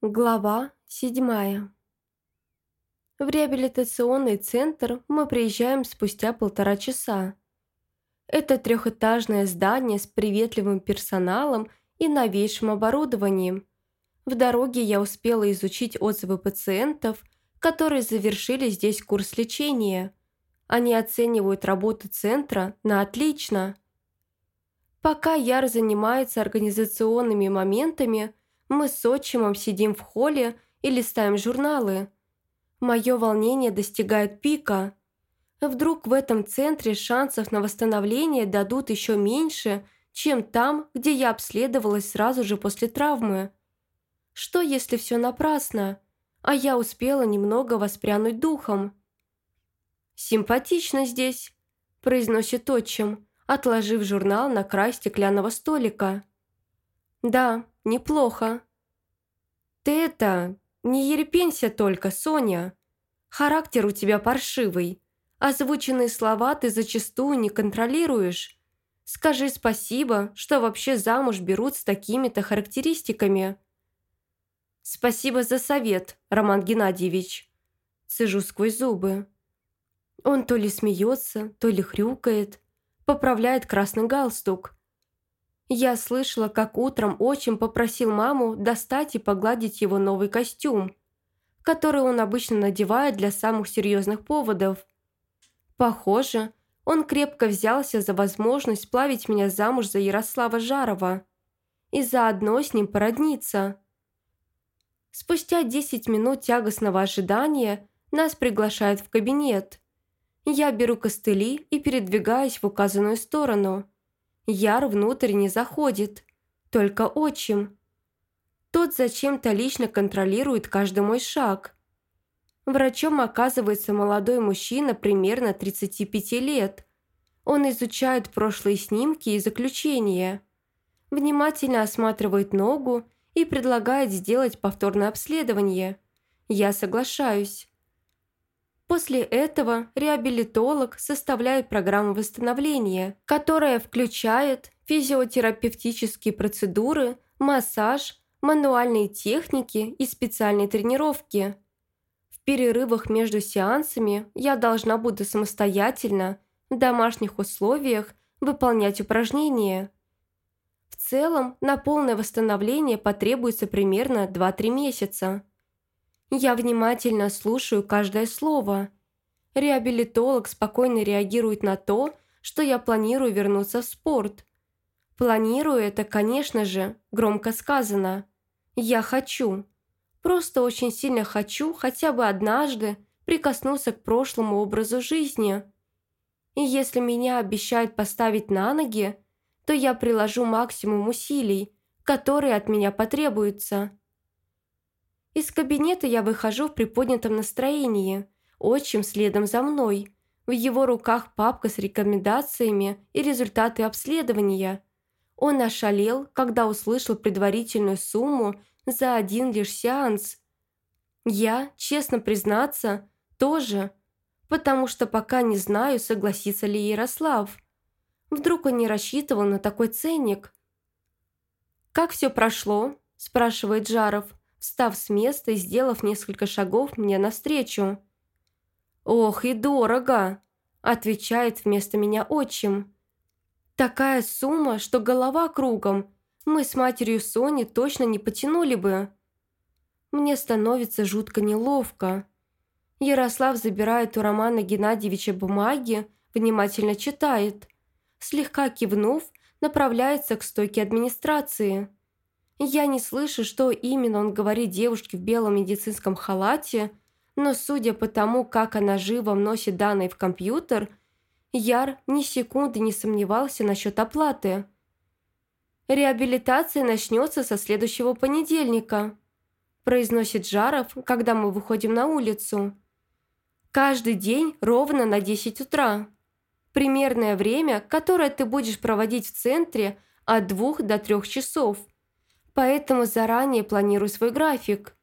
Глава седьмая. В реабилитационный центр мы приезжаем спустя полтора часа. Это трехэтажное здание с приветливым персоналом и новейшим оборудованием. В дороге я успела изучить отзывы пациентов, которые завершили здесь курс лечения. Они оценивают работу центра на отлично. Пока Яр занимается организационными моментами – мы с отчимом сидим в холле и листаем журналы. Мое волнение достигает пика. Вдруг в этом центре шансов на восстановление дадут еще меньше, чем там, где я обследовалась сразу же после травмы. Что, если все напрасно, а я успела немного воспрянуть духом? «Симпатично здесь», – произносит отчим, отложив журнал на край стеклянного столика. «Да, неплохо. Ты это, не ерепенься только, Соня. Характер у тебя паршивый. Озвученные слова ты зачастую не контролируешь. Скажи спасибо, что вообще замуж берут с такими-то характеристиками. Спасибо за совет, Роман Геннадьевич. Цежу сквозь зубы. Он то ли смеется, то ли хрюкает, поправляет красный галстук – я слышала, как утром отчим попросил маму достать и погладить его новый костюм, который он обычно надевает для самых серьезных поводов. Похоже, он крепко взялся за возможность сплавить меня замуж за Ярослава Жарова и заодно с ним породниться. Спустя 10 минут тягостного ожидания нас приглашают в кабинет. Я беру костыли и передвигаюсь в указанную сторону – Яр внутрь не заходит, только отчим. Тот зачем-то лично контролирует каждый мой шаг. Врачом оказывается молодой мужчина примерно 35 лет. Он изучает прошлые снимки и заключения. Внимательно осматривает ногу и предлагает сделать повторное обследование. Я соглашаюсь. После этого реабилитолог составляет программу восстановления, которая включает физиотерапевтические процедуры, массаж, мануальные техники и специальные тренировки. В перерывах между сеансами я должна буду самостоятельно, в домашних условиях, выполнять упражнения. В целом, на полное восстановление потребуется примерно 2-3 месяца. Я внимательно слушаю каждое слово. Реабилитолог спокойно реагирует на то, что я планирую вернуться в спорт. Планирую это, конечно же, громко сказано. Я хочу. Просто очень сильно хочу хотя бы однажды прикоснуться к прошлому образу жизни. И если меня обещают поставить на ноги, то я приложу максимум усилий, которые от меня потребуются. Из кабинета я выхожу в приподнятом настроении, отчим следом за мной. В его руках папка с рекомендациями и результаты обследования. Он ошалел, когда услышал предварительную сумму за один лишь сеанс. Я, честно признаться, тоже, потому что пока не знаю, согласится ли Ярослав. Вдруг он не рассчитывал на такой ценник. «Как все прошло?» – спрашивает Жаров встав с места и сделав несколько шагов мне навстречу. «Ох, и дорого!» – отвечает вместо меня отчим. «Такая сумма, что голова кругом. Мы с матерью Сони точно не потянули бы». Мне становится жутко неловко. Ярослав забирает у Романа Геннадьевича бумаги, внимательно читает. Слегка кивнув, направляется к стойке администрации. Я не слышу, что именно он говорит девушке в белом медицинском халате, но судя по тому, как она живо вносит данные в компьютер, Яр ни секунды не сомневался насчет оплаты. «Реабилитация начнется со следующего понедельника», произносит Жаров, когда мы выходим на улицу. «Каждый день ровно на 10 утра. Примерное время, которое ты будешь проводить в центре от 2 до 3 часов» поэтому заранее планирую свой график.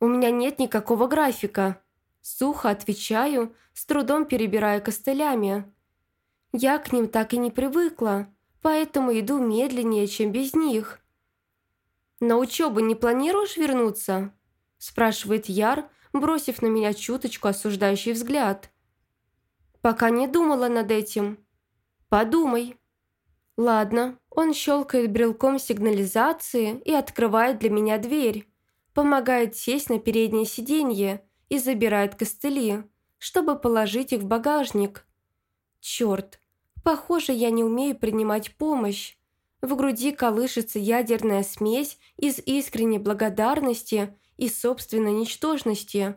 У меня нет никакого графика. Сухо отвечаю, с трудом перебирая костылями. Я к ним так и не привыкла, поэтому иду медленнее, чем без них. «На учебу не планируешь вернуться?» спрашивает Яр, бросив на меня чуточку осуждающий взгляд. «Пока не думала над этим. Подумай». «Ладно». Он щелкает брелком сигнализации и открывает для меня дверь. Помогает сесть на переднее сиденье и забирает костыли, чтобы положить их в багажник. Черт, похоже, я не умею принимать помощь. В груди колышется ядерная смесь из искренней благодарности и собственной ничтожности.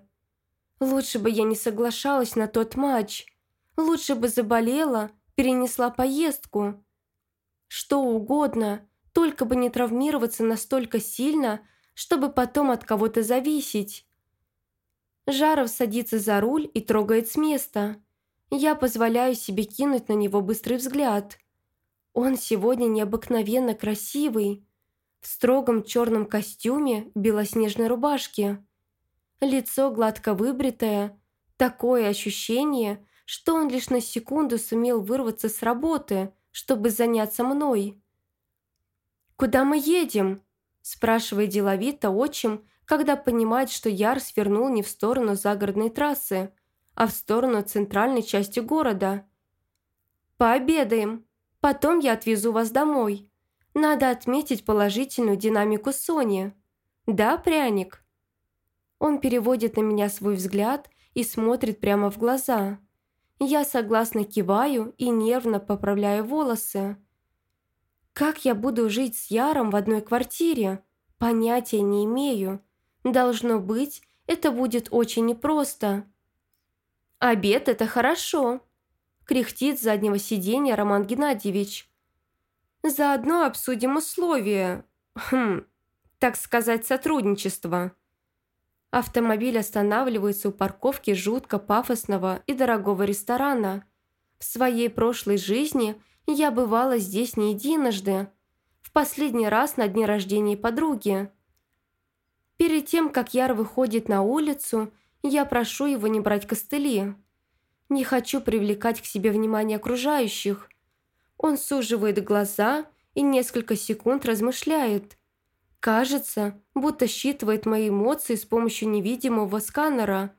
Лучше бы я не соглашалась на тот матч. Лучше бы заболела, перенесла поездку. Что угодно, только бы не травмироваться настолько сильно, чтобы потом от кого-то зависеть. Жаров садится за руль и трогает с места. Я позволяю себе кинуть на него быстрый взгляд. Он сегодня необыкновенно красивый. В строгом черном костюме, белоснежной рубашке. Лицо гладко выбритое. Такое ощущение, что он лишь на секунду сумел вырваться с работы, чтобы заняться мной. «Куда мы едем?» – спрашивает деловито отчим, когда понимает, что Яр свернул не в сторону загородной трассы, а в сторону центральной части города. «Пообедаем. Потом я отвезу вас домой. Надо отметить положительную динамику Сони. Да, пряник?» Он переводит на меня свой взгляд и смотрит прямо в глаза. Я согласно киваю и нервно поправляю волосы. Как я буду жить с Яром в одной квартире? Понятия не имею. Должно быть, это будет очень непросто. «Обед – это хорошо», – кряхтит с заднего сиденья Роман Геннадьевич. «Заодно обсудим условия, хм, так сказать, сотрудничества». Автомобиль останавливается у парковки жутко пафосного и дорогого ресторана. В своей прошлой жизни я бывала здесь не единожды. В последний раз на дне рождения подруги. Перед тем, как Яр выходит на улицу, я прошу его не брать костыли. Не хочу привлекать к себе внимание окружающих. Он суживает глаза и несколько секунд размышляет. Кажется, будто считывает мои эмоции с помощью невидимого сканера.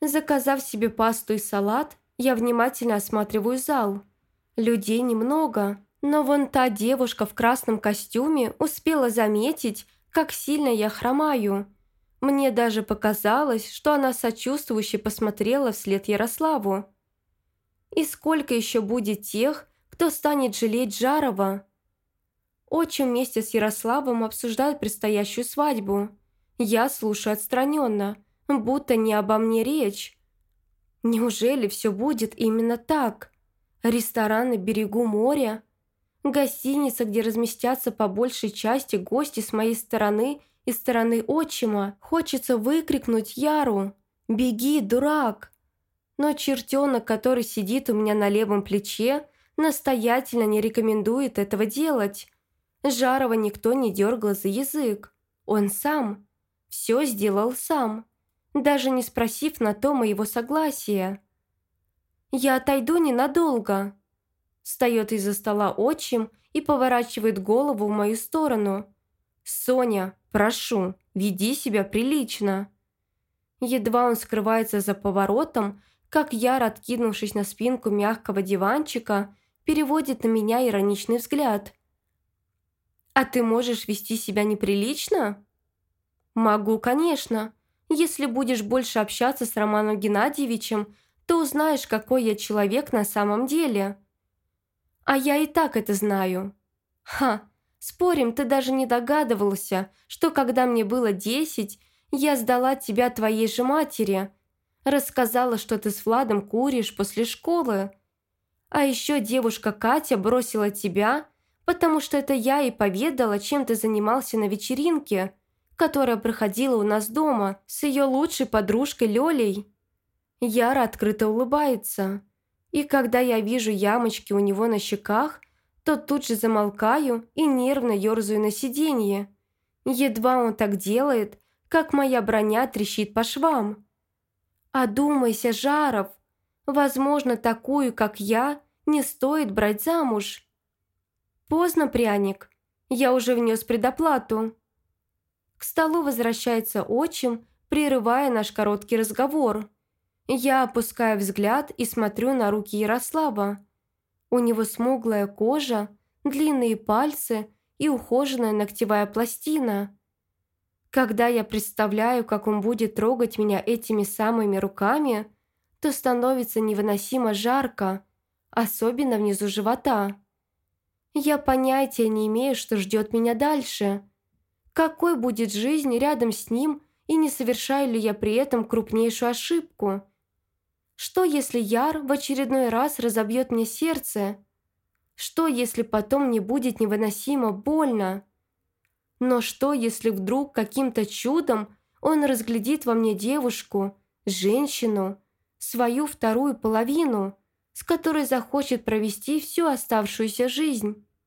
Заказав себе пасту и салат, я внимательно осматриваю зал. Людей немного, но вон та девушка в красном костюме успела заметить, как сильно я хромаю. Мне даже показалось, что она сочувствующе посмотрела вслед Ярославу. И сколько еще будет тех, кто станет жалеть Жарова? Отчим вместе с Ярославом обсуждают предстоящую свадьбу. Я слушаю отстраненно, будто не обо мне речь. Неужели все будет именно так? Ресторан на берегу моря? Гостиница, где разместятся по большей части гости с моей стороны и стороны отчима. Хочется выкрикнуть Яру «Беги, дурак!» Но чертенок, который сидит у меня на левом плече, настоятельно не рекомендует этого делать. Жарова никто не дергал за язык. Он сам. Все сделал сам. Даже не спросив на то моего согласия. «Я отойду ненадолго», Встает из-за стола отчим и поворачивает голову в мою сторону. «Соня, прошу, веди себя прилично». Едва он скрывается за поворотом, как Яр, откинувшись на спинку мягкого диванчика, переводит на меня ироничный взгляд. «А ты можешь вести себя неприлично?» «Могу, конечно. Если будешь больше общаться с Романом Геннадьевичем, то узнаешь, какой я человек на самом деле». А я и так это знаю. Ха, спорим, ты даже не догадывался, что когда мне было десять, я сдала тебя твоей же матери. Рассказала, что ты с Владом куришь после школы. А еще девушка Катя бросила тебя, потому что это я и поведала, чем ты занимался на вечеринке, которая проходила у нас дома с ее лучшей подружкой Лёлей. Яра открыто улыбается. И когда я вижу ямочки у него на щеках, то тут же замолкаю и нервно ерзаю на сиденье. Едва он так делает, как моя броня трещит по швам. «Одумайся, Жаров! Возможно, такую, как я, не стоит брать замуж». «Поздно, пряник. Я уже внес предоплату». К столу возвращается отчим, прерывая наш короткий разговор. Я опускаю взгляд и смотрю на руки Ярослава. У него смуглая кожа, длинные пальцы и ухоженная ногтевая пластина. Когда я представляю, как он будет трогать меня этими самыми руками, то становится невыносимо жарко, особенно внизу живота. Я понятия не имею, что ждет меня дальше. Какой будет жизнь рядом с ним и не совершаю ли я при этом крупнейшую ошибку? Что, если Яр в очередной раз разобьет мне сердце? Что, если потом мне будет невыносимо больно? Но что, если вдруг каким-то чудом он разглядит во мне девушку, женщину, свою вторую половину, с которой захочет провести всю оставшуюся жизнь?